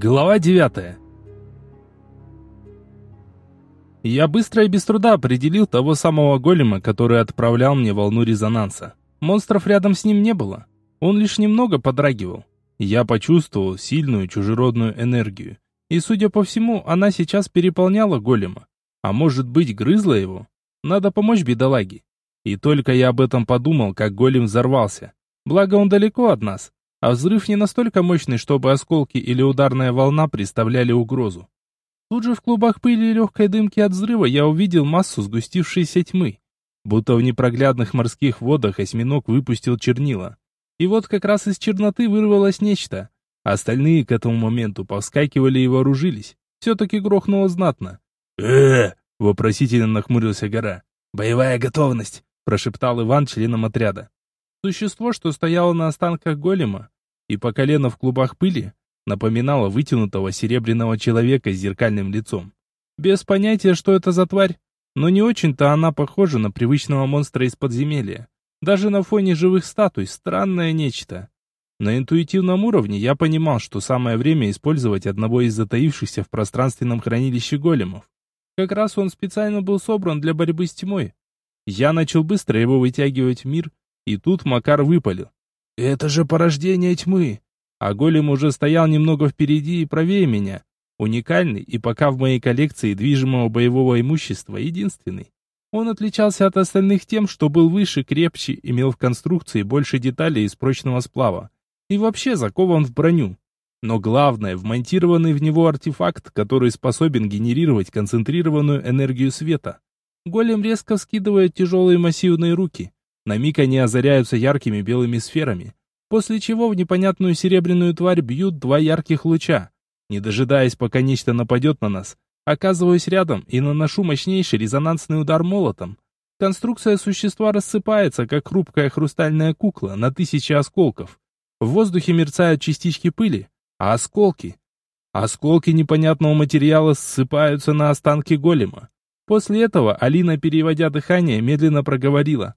Глава 9. Я быстро и без труда определил того самого голема, который отправлял мне волну резонанса. Монстров рядом с ним не было. Он лишь немного подрагивал. Я почувствовал сильную чужеродную энергию. И, судя по всему, она сейчас переполняла голема. А может быть, грызла его? Надо помочь бедолаге. И только я об этом подумал, как голем взорвался. Благо он далеко от нас а взрыв не настолько мощный, чтобы осколки или ударная волна представляли угрозу. Тут же в клубах пыли и легкой дымки от взрыва я увидел массу сгустившейся тьмы. Будто в непроглядных морских водах осьминог выпустил чернила. И вот как раз из черноты вырвалось нечто. Остальные к этому моменту повскакивали и вооружились. Все-таки грохнуло знатно. э вопросительно нахмурился гора. «Боевая готовность!» – прошептал Иван членом отряда. Существо, что стояло на останках голема и по колено в клубах пыли, напоминало вытянутого серебряного человека с зеркальным лицом. Без понятия, что это за тварь, но не очень-то она похожа на привычного монстра из подземелья. Даже на фоне живых статуй странное нечто. На интуитивном уровне я понимал, что самое время использовать одного из затаившихся в пространственном хранилище големов. Как раз он специально был собран для борьбы с тьмой. Я начал быстро его вытягивать в мир, и тут Макар выпалил. «Это же порождение тьмы!» А голем уже стоял немного впереди и правее меня. Уникальный и пока в моей коллекции движимого боевого имущества единственный. Он отличался от остальных тем, что был выше, крепче, имел в конструкции больше деталей из прочного сплава. И вообще закован в броню. Но главное, вмонтированный в него артефакт, который способен генерировать концентрированную энергию света. Голем резко скидывает тяжелые массивные руки. На миг они озаряются яркими белыми сферами, после чего в непонятную серебряную тварь бьют два ярких луча. Не дожидаясь, пока нечто нападет на нас, оказываюсь рядом и наношу мощнейший резонансный удар молотом. Конструкция существа рассыпается, как хрупкая хрустальная кукла, на тысячи осколков. В воздухе мерцают частички пыли, а осколки... Осколки непонятного материала ссыпаются на останки голема. После этого Алина, переводя дыхание, медленно проговорила.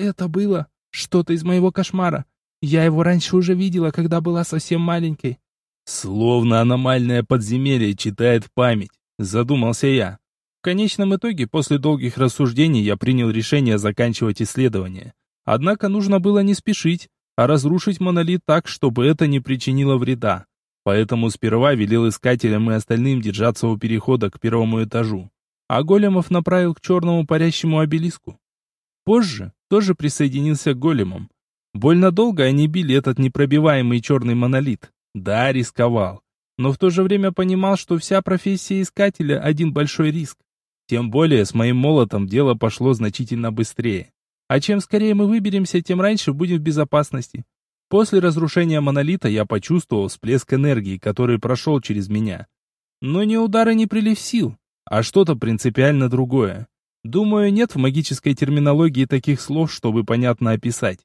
Это было что-то из моего кошмара. Я его раньше уже видела, когда была совсем маленькой. Словно аномальное подземелье читает память, задумался я. В конечном итоге, после долгих рассуждений, я принял решение заканчивать исследование. Однако нужно было не спешить, а разрушить монолит так, чтобы это не причинило вреда. Поэтому сперва велел искателям и остальным держаться у перехода к первому этажу, а големов направил к черному парящему обелиску. Позже тоже присоединился к големам. Больно долго они били этот непробиваемый черный монолит. Да, рисковал. Но в то же время понимал, что вся профессия искателя – один большой риск. Тем более с моим молотом дело пошло значительно быстрее. А чем скорее мы выберемся, тем раньше будем в безопасности. После разрушения монолита я почувствовал всплеск энергии, который прошел через меня. Но не удары не прилив сил, а что-то принципиально другое. Думаю, нет в магической терминологии таких слов, чтобы понятно описать.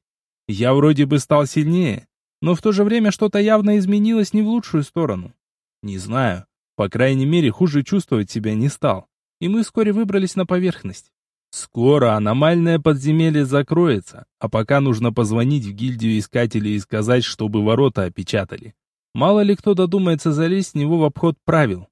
Я вроде бы стал сильнее, но в то же время что-то явно изменилось не в лучшую сторону. Не знаю, по крайней мере, хуже чувствовать себя не стал. И мы вскоре выбрались на поверхность. Скоро аномальное подземелье закроется, а пока нужно позвонить в гильдию искателей и сказать, чтобы ворота опечатали. Мало ли кто додумается залезть в него в обход правил.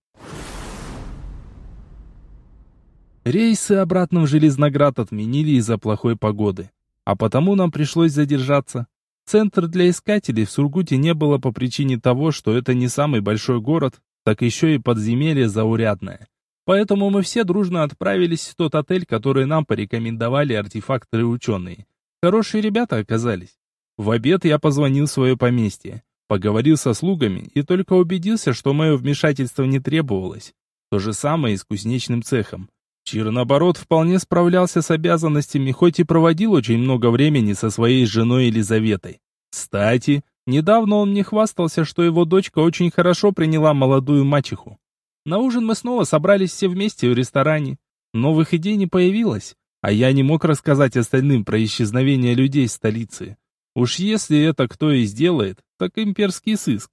Рейсы обратно в Железноград отменили из-за плохой погоды. А потому нам пришлось задержаться. Центр для искателей в Сургуте не было по причине того, что это не самый большой город, так еще и подземелье заурядное. Поэтому мы все дружно отправились в тот отель, который нам порекомендовали артефакторы ученые. Хорошие ребята оказались. В обед я позвонил в свое поместье, поговорил со слугами и только убедился, что мое вмешательство не требовалось. То же самое и с кузнечным цехом. Чир, наоборот, вполне справлялся с обязанностями, хоть и проводил очень много времени со своей женой Елизаветой. Кстати, недавно он мне хвастался, что его дочка очень хорошо приняла молодую мачеху. На ужин мы снова собрались все вместе в ресторане. Новых идей не появилось, а я не мог рассказать остальным про исчезновение людей в столице. Уж если это кто и сделает, так имперский сыск.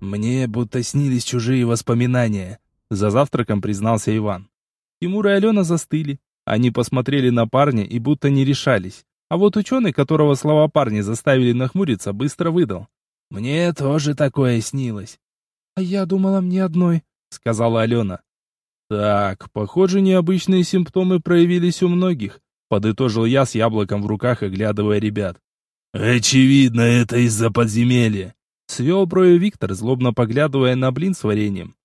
Мне будто снились чужие воспоминания, за завтраком признался Иван. Тимур и Алена застыли. Они посмотрели на парня и будто не решались. А вот ученый, которого слова парня заставили нахмуриться, быстро выдал. Мне тоже такое снилось. А я думала, мне одной, сказала Алена. Так, похоже, необычные симптомы проявились у многих, подытожил я с яблоком в руках, оглядывая ребят. Очевидно, это из-за подземелья. Свел брови Виктор, злобно поглядывая на блин с вареньем.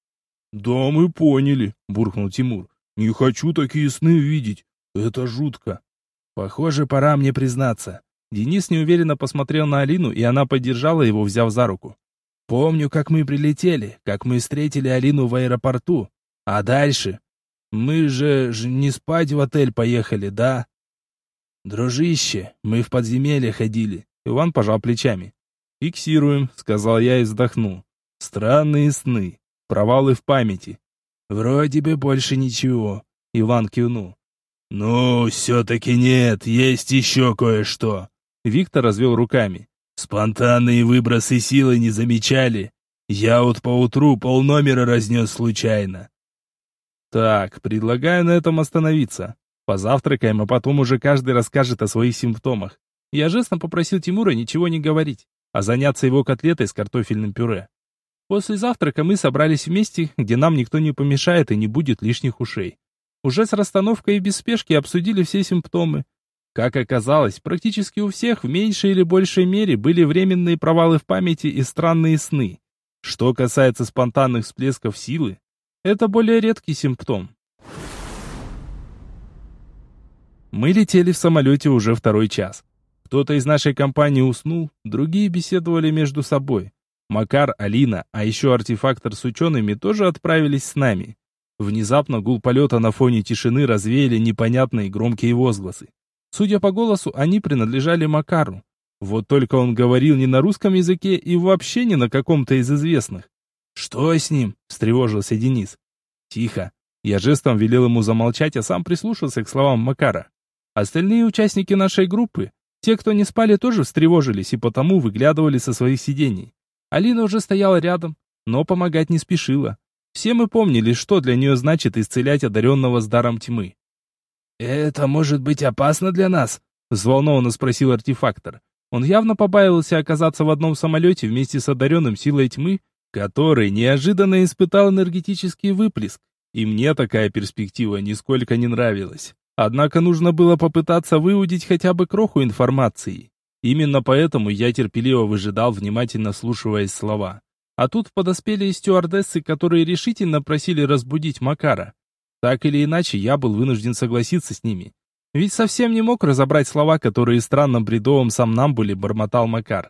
«Да, мы поняли», — буркнул Тимур. «Не хочу такие сны видеть. Это жутко». «Похоже, пора мне признаться». Денис неуверенно посмотрел на Алину, и она поддержала его, взяв за руку. «Помню, как мы прилетели, как мы встретили Алину в аэропорту. А дальше? Мы же, же не спать в отель поехали, да?» «Дружище, мы в подземелье ходили». Иван пожал плечами. «Фиксируем», — сказал я и вздохнул. «Странные сны, провалы в памяти». «Вроде бы больше ничего», — Иван кивнул. «Ну, все-таки нет, есть еще кое-что». Виктор развел руками. «Спонтанные выбросы силы не замечали. Я вот поутру полномера разнес случайно». «Так, предлагаю на этом остановиться. Позавтракаем, а потом уже каждый расскажет о своих симптомах. Я жестом попросил Тимура ничего не говорить, а заняться его котлетой с картофельным пюре. После завтрака мы собрались вместе, где нам никто не помешает и не будет лишних ушей. Уже с расстановкой и без спешки обсудили все симптомы. Как оказалось, практически у всех в меньшей или большей мере были временные провалы в памяти и странные сны. Что касается спонтанных всплесков силы, это более редкий симптом. Мы летели в самолете уже второй час. Кто-то из нашей компании уснул, другие беседовали между собой. Макар, Алина, а еще артефактор с учеными тоже отправились с нами. Внезапно гул полета на фоне тишины развеяли непонятные громкие возгласы. Судя по голосу, они принадлежали Макару. Вот только он говорил не на русском языке и вообще не на каком-то из известных. «Что с ним?» – встревожился Денис. «Тихо». Я жестом велел ему замолчать, а сам прислушался к словам Макара. Остальные участники нашей группы, те, кто не спали, тоже встревожились и потому выглядывали со своих сидений. Алина уже стояла рядом, но помогать не спешила. Все мы помнили, что для нее значит исцелять одаренного с даром тьмы. «Это может быть опасно для нас?» — взволнованно спросил артефактор. Он явно побаивался оказаться в одном самолете вместе с одаренным силой тьмы, который неожиданно испытал энергетический выплеск. И мне такая перспектива нисколько не нравилась. Однако нужно было попытаться выудить хотя бы кроху информации. Именно поэтому я терпеливо выжидал, внимательно слушаясь слова. А тут подоспели стюардессы, которые решительно просили разбудить Макара. Так или иначе, я был вынужден согласиться с ними. Ведь совсем не мог разобрать слова, которые странным бредовым сам нам были бормотал Макар.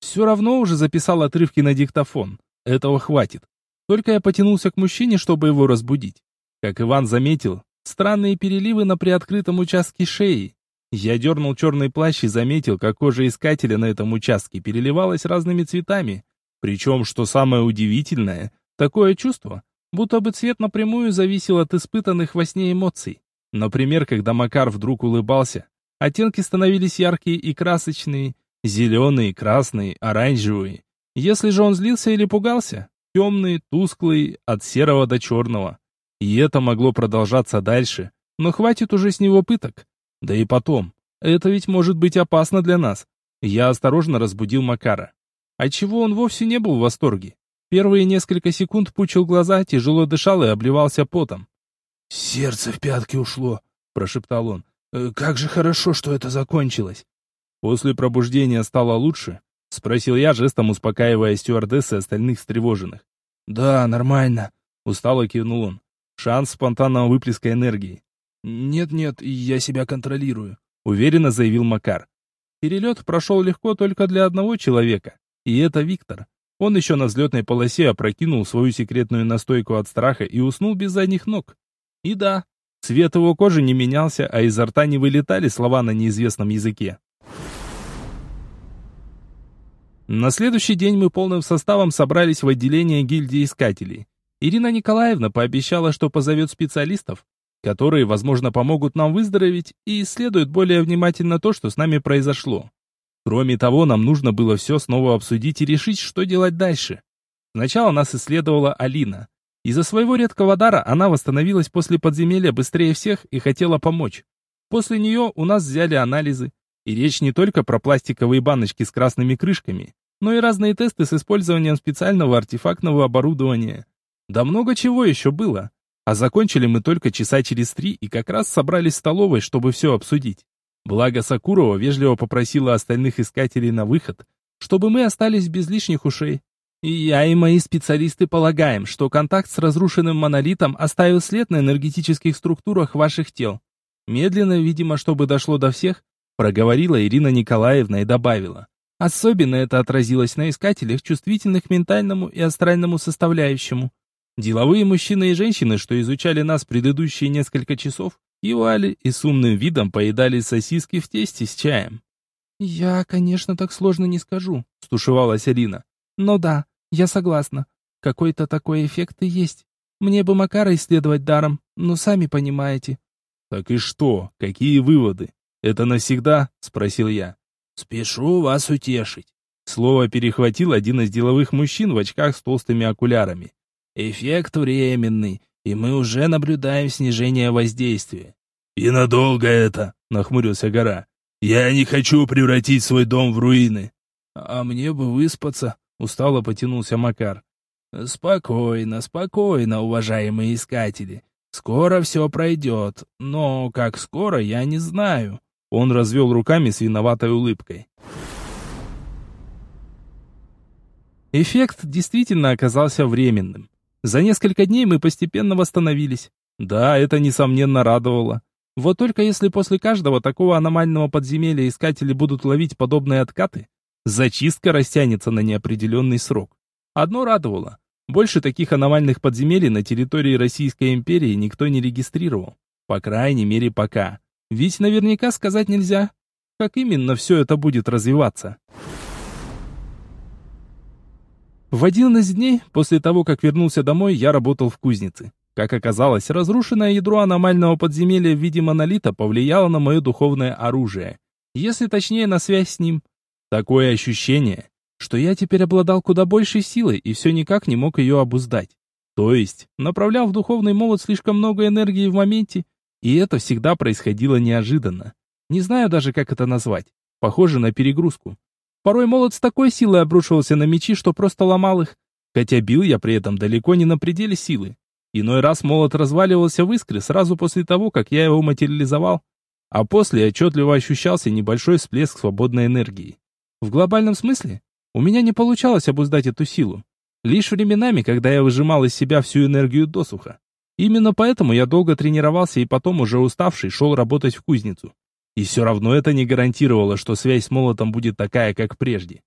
Все равно уже записал отрывки на диктофон. Этого хватит. Только я потянулся к мужчине, чтобы его разбудить. Как Иван заметил, странные переливы на приоткрытом участке шеи. Я дернул черный плащ и заметил, как кожа искателя на этом участке переливалась разными цветами, причем, что самое удивительное, такое чувство, будто бы цвет напрямую зависел от испытанных во сне эмоций. Например, когда Макар вдруг улыбался, оттенки становились яркие и красочные, зеленые, красные, оранжевые. Если же он злился или пугался, темные, тусклые, от серого до черного. И это могло продолжаться дальше, но хватит уже с него пыток. Да и потом, это ведь может быть опасно для нас. Я осторожно разбудил Макара отчего он вовсе не был в восторге. Первые несколько секунд пучил глаза, тяжело дышал и обливался потом. «Сердце в пятки ушло», — прошептал он. «Э, «Как же хорошо, что это закончилось». «После пробуждения стало лучше?» — спросил я, жестом успокаивая стюардессы остальных встревоженных. «Да, нормально», — устало кивнул он. «Шанс спонтанного выплеска энергии». «Нет-нет, я себя контролирую», — уверенно заявил Макар. Перелет прошел легко только для одного человека. И это Виктор. Он еще на взлетной полосе опрокинул свою секретную настойку от страха и уснул без задних ног. И да, цвет его кожи не менялся, а изо рта не вылетали слова на неизвестном языке. На следующий день мы полным составом собрались в отделение гильдии искателей. Ирина Николаевна пообещала, что позовет специалистов, которые, возможно, помогут нам выздороветь и исследуют более внимательно то, что с нами произошло. Кроме того, нам нужно было все снова обсудить и решить, что делать дальше. Сначала нас исследовала Алина. Из-за своего редкого дара она восстановилась после подземелья быстрее всех и хотела помочь. После нее у нас взяли анализы. И речь не только про пластиковые баночки с красными крышками, но и разные тесты с использованием специального артефактного оборудования. Да много чего еще было. А закончили мы только часа через три и как раз собрались в столовой, чтобы все обсудить. Благо Сакурова вежливо попросила остальных искателей на выход, чтобы мы остались без лишних ушей. И я и мои специалисты полагаем, что контакт с разрушенным монолитом оставил след на энергетических структурах ваших тел. Медленно, видимо, чтобы дошло до всех, проговорила Ирина Николаевна и добавила. Особенно это отразилось на искателях, чувствительных к ментальному и астральному составляющему. Деловые мужчины и женщины, что изучали нас предыдущие несколько часов, кивали и с умным видом поедали сосиски в тесте с чаем. «Я, конечно, так сложно не скажу», — стушевалась Ирина. «Но да, я согласна. Какой-то такой эффект и есть. Мне бы Макара исследовать даром, но сами понимаете». «Так и что? Какие выводы? Это навсегда?» — спросил я. «Спешу вас утешить». Слово перехватил один из деловых мужчин в очках с толстыми окулярами. «Эффект временный, и мы уже наблюдаем снижение воздействия». «И надолго это?» — нахмурился гора. «Я не хочу превратить свой дом в руины». «А мне бы выспаться», — устало потянулся Макар. «Спокойно, спокойно, уважаемые искатели. Скоро все пройдет, но как скоро, я не знаю». Он развел руками с виноватой улыбкой. Эффект действительно оказался временным. За несколько дней мы постепенно восстановились. Да, это несомненно радовало. Вот только если после каждого такого аномального подземелья искатели будут ловить подобные откаты, зачистка растянется на неопределенный срок. Одно радовало. Больше таких аномальных подземелий на территории Российской империи никто не регистрировал. По крайней мере, пока. Ведь наверняка сказать нельзя, как именно все это будет развиваться. В один из дней, после того, как вернулся домой, я работал в кузнице. Как оказалось, разрушенное ядро аномального подземелья в виде монолита повлияло на мое духовное оружие. Если точнее, на связь с ним. Такое ощущение, что я теперь обладал куда большей силой и все никак не мог ее обуздать. То есть, направлял в духовный молот слишком много энергии в моменте, и это всегда происходило неожиданно. Не знаю даже, как это назвать. Похоже на перегрузку. Порой молот с такой силой обрушивался на мечи, что просто ломал их. Хотя бил я при этом далеко не на пределе силы. Иной раз молот разваливался в искры сразу после того, как я его материализовал, а после отчетливо ощущался небольшой всплеск свободной энергии. В глобальном смысле у меня не получалось обуздать эту силу. Лишь временами, когда я выжимал из себя всю энергию досуха. Именно поэтому я долго тренировался и потом, уже уставший, шел работать в кузницу. И все равно это не гарантировало, что связь с молотом будет такая, как прежде.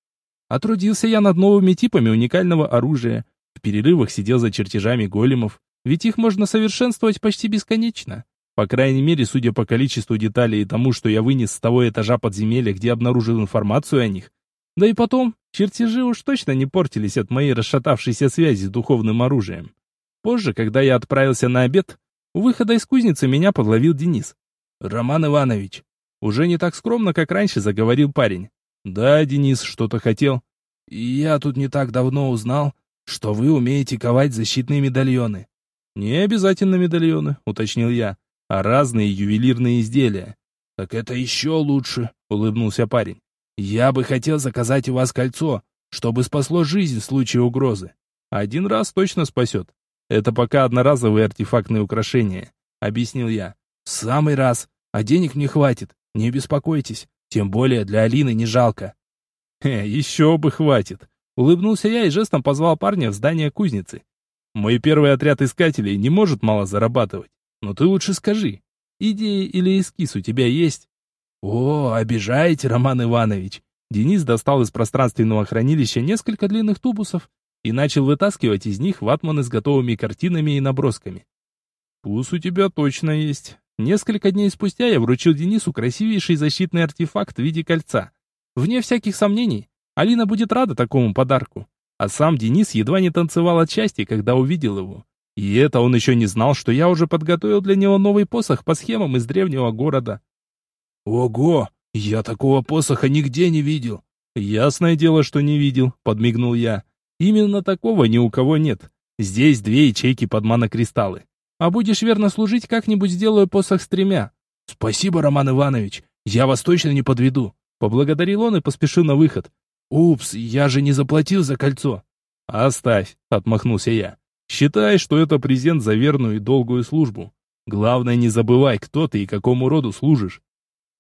Отрудился я над новыми типами уникального оружия, в перерывах сидел за чертежами големов, ведь их можно совершенствовать почти бесконечно. По крайней мере, судя по количеству деталей и тому, что я вынес с того этажа подземелья, где обнаружил информацию о них. Да и потом, чертежи уж точно не портились от моей расшатавшейся связи с духовным оружием. Позже, когда я отправился на обед, у выхода из кузницы меня подловил Денис. «Роман Иванович». Уже не так скромно, как раньше, заговорил парень. «Да, Денис, что-то хотел». «Я тут не так давно узнал, что вы умеете ковать защитные медальоны». «Не обязательно медальоны», — уточнил я, — «а разные ювелирные изделия». «Так это еще лучше», — улыбнулся парень. «Я бы хотел заказать у вас кольцо, чтобы спасло жизнь в случае угрозы. Один раз точно спасет. Это пока одноразовые артефактные украшения, объяснил я. В самый раз, а денег не хватит, не беспокойтесь, тем более для Алины не жалко. Хе, еще бы хватит. Улыбнулся я и жестом позвал парня в здание кузницы. Мой первый отряд искателей не может мало зарабатывать. Но ты лучше скажи, идеи или эскиз у тебя есть? О, обижаете, Роман Иванович. Денис достал из пространственного хранилища несколько длинных тубусов и начал вытаскивать из них ватманы с готовыми картинами и набросками. «Вкус у тебя точно есть». Несколько дней спустя я вручил Денису красивейший защитный артефакт в виде кольца. Вне всяких сомнений, Алина будет рада такому подарку. А сам Денис едва не танцевал от счастья, когда увидел его. И это он еще не знал, что я уже подготовил для него новый посох по схемам из древнего города. «Ого! Я такого посоха нигде не видел!» «Ясное дело, что не видел», — подмигнул я. Именно такого ни у кого нет. Здесь две ячейки под манокристаллы. А будешь верно служить, как-нибудь сделаю посох с тремя. Спасибо, Роман Иванович. Я вас точно не подведу. Поблагодарил он и поспешил на выход. «Упс, я же не заплатил за кольцо!» «Оставь», — отмахнулся я. «Считай, что это презент за верную и долгую службу. Главное, не забывай, кто ты и какому роду служишь».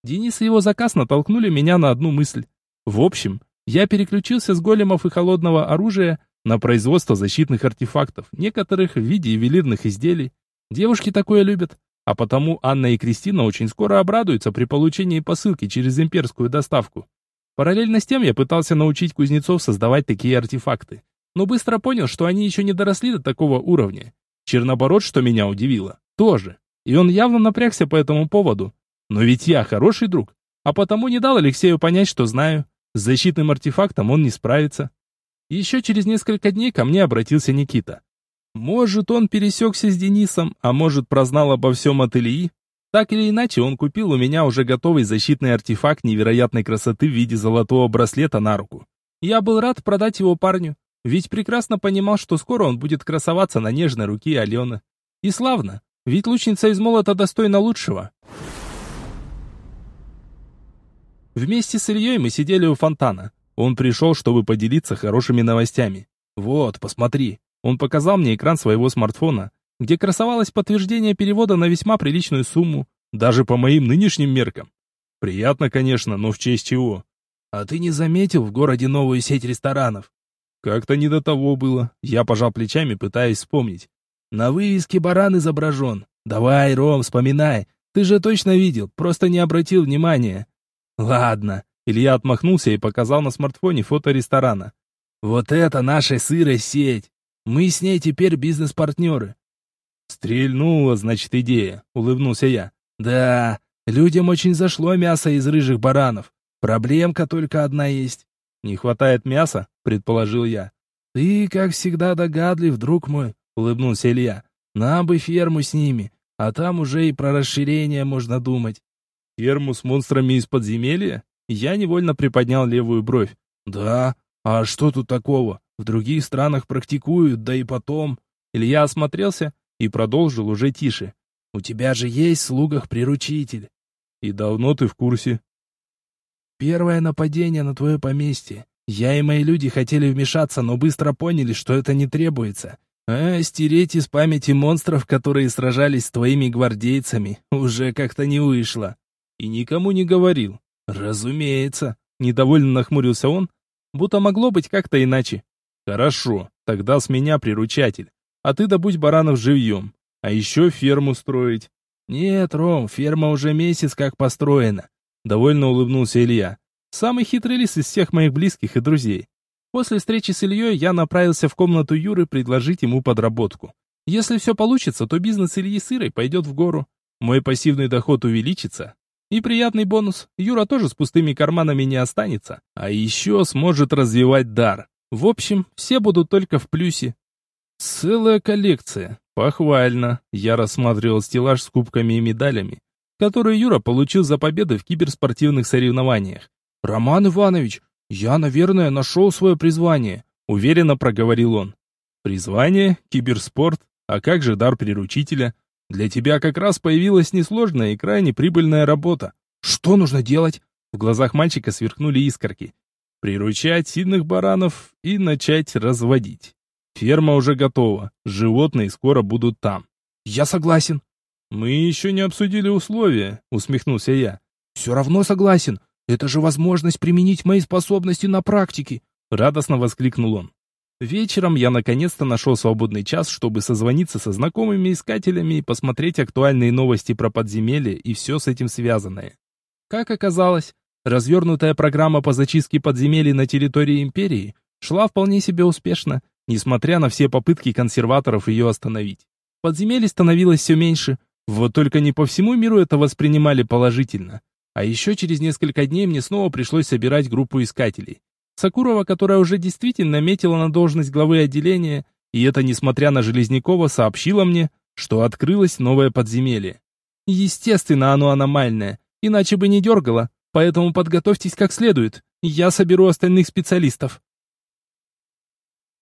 Денис и его заказ натолкнули меня на одну мысль. В общем, я переключился с големов и холодного оружия на производство защитных артефактов, некоторых в виде ювелирных изделий. Девушки такое любят, а потому Анна и Кристина очень скоро обрадуются при получении посылки через имперскую доставку. Параллельно с тем я пытался научить кузнецов создавать такие артефакты, но быстро понял, что они еще не доросли до такого уровня. Чернобород, что меня удивило, тоже. И он явно напрягся по этому поводу. Но ведь я хороший друг, а потому не дал Алексею понять, что знаю. С защитным артефактом он не справится. Еще через несколько дней ко мне обратился Никита. Может, он пересекся с Денисом, а может, прознал обо всем от Ильи, так или иначе, он купил у меня уже готовый защитный артефакт невероятной красоты в виде золотого браслета на руку. Я был рад продать его парню, ведь прекрасно понимал, что скоро он будет красоваться на нежной руке Алены. И славно, ведь лучница из молота достойна лучшего. Вместе с Ильей мы сидели у фонтана. Он пришел, чтобы поделиться хорошими новостями. «Вот, посмотри». Он показал мне экран своего смартфона, где красовалось подтверждение перевода на весьма приличную сумму, даже по моим нынешним меркам. Приятно, конечно, но в честь чего? А ты не заметил в городе новую сеть ресторанов? Как-то не до того было. Я пожал плечами, пытаясь вспомнить. На вывеске баран изображен. Давай, Ром, вспоминай. Ты же точно видел, просто не обратил внимания. Ладно. Илья отмахнулся и показал на смартфоне фото ресторана. Вот это наша сырая сеть. Мы с ней теперь бизнес-партнеры. «Стрельнула, значит, идея», — улыбнулся я. «Да, людям очень зашло мясо из рыжих баранов. Проблемка только одна есть. Не хватает мяса?» — предположил я. «Ты, как всегда, догадлив, друг мой», — улыбнулся Илья. «Нам бы ферму с ними, а там уже и про расширение можно думать». «Ферму с монстрами из подземелья?» Я невольно приподнял левую бровь. «Да, а что тут такого? В других странах практикуют, да и потом...» Илья осмотрелся и продолжил уже тише. «У тебя же есть в слугах приручитель». «И давно ты в курсе?» «Первое нападение на твое поместье. Я и мои люди хотели вмешаться, но быстро поняли, что это не требуется. А стереть из памяти монстров, которые сражались с твоими гвардейцами, уже как-то не вышло. И никому не говорил. Разумеется. Недовольно нахмурился он, будто могло быть как-то иначе. Хорошо, тогда с меня приручатель а ты добудь баранов живьем. А еще ферму строить. Нет, Ром, ферма уже месяц как построена. Довольно улыбнулся Илья. Самый хитрый лис из всех моих близких и друзей. После встречи с Ильей я направился в комнату Юры предложить ему подработку. Если все получится, то бизнес Ильи Сырой пойдет в гору. Мой пассивный доход увеличится. И приятный бонус. Юра тоже с пустыми карманами не останется. А еще сможет развивать дар. В общем, все будут только в плюсе. Целая коллекция. Похвально. Я рассматривал стеллаж с кубками и медалями, которые Юра получил за победы в киберспортивных соревнованиях. «Роман Иванович, я, наверное, нашел свое призвание», — уверенно проговорил он. «Призвание? Киберспорт? А как же дар приручителя? Для тебя как раз появилась несложная и крайне прибыльная работа. Что нужно делать?» В глазах мальчика сверкнули искорки. «Приручать сильных баранов и начать разводить». Ферма уже готова. Животные скоро будут там. Я согласен. Мы еще не обсудили условия, усмехнулся я. Все равно согласен. Это же возможность применить мои способности на практике, радостно воскликнул он. Вечером я наконец-то нашел свободный час, чтобы созвониться со знакомыми искателями и посмотреть актуальные новости про подземелье и все с этим связанное. Как оказалось, развернутая программа по зачистке подземелий на территории империи шла вполне себе успешно, несмотря на все попытки консерваторов ее остановить. Подземелий становилось все меньше, вот только не по всему миру это воспринимали положительно. А еще через несколько дней мне снова пришлось собирать группу искателей. Сакурова, которая уже действительно метила на должность главы отделения, и это несмотря на Железнякова, сообщила мне, что открылось новое подземелье. Естественно, оно аномальное, иначе бы не дергало, поэтому подготовьтесь как следует, я соберу остальных специалистов.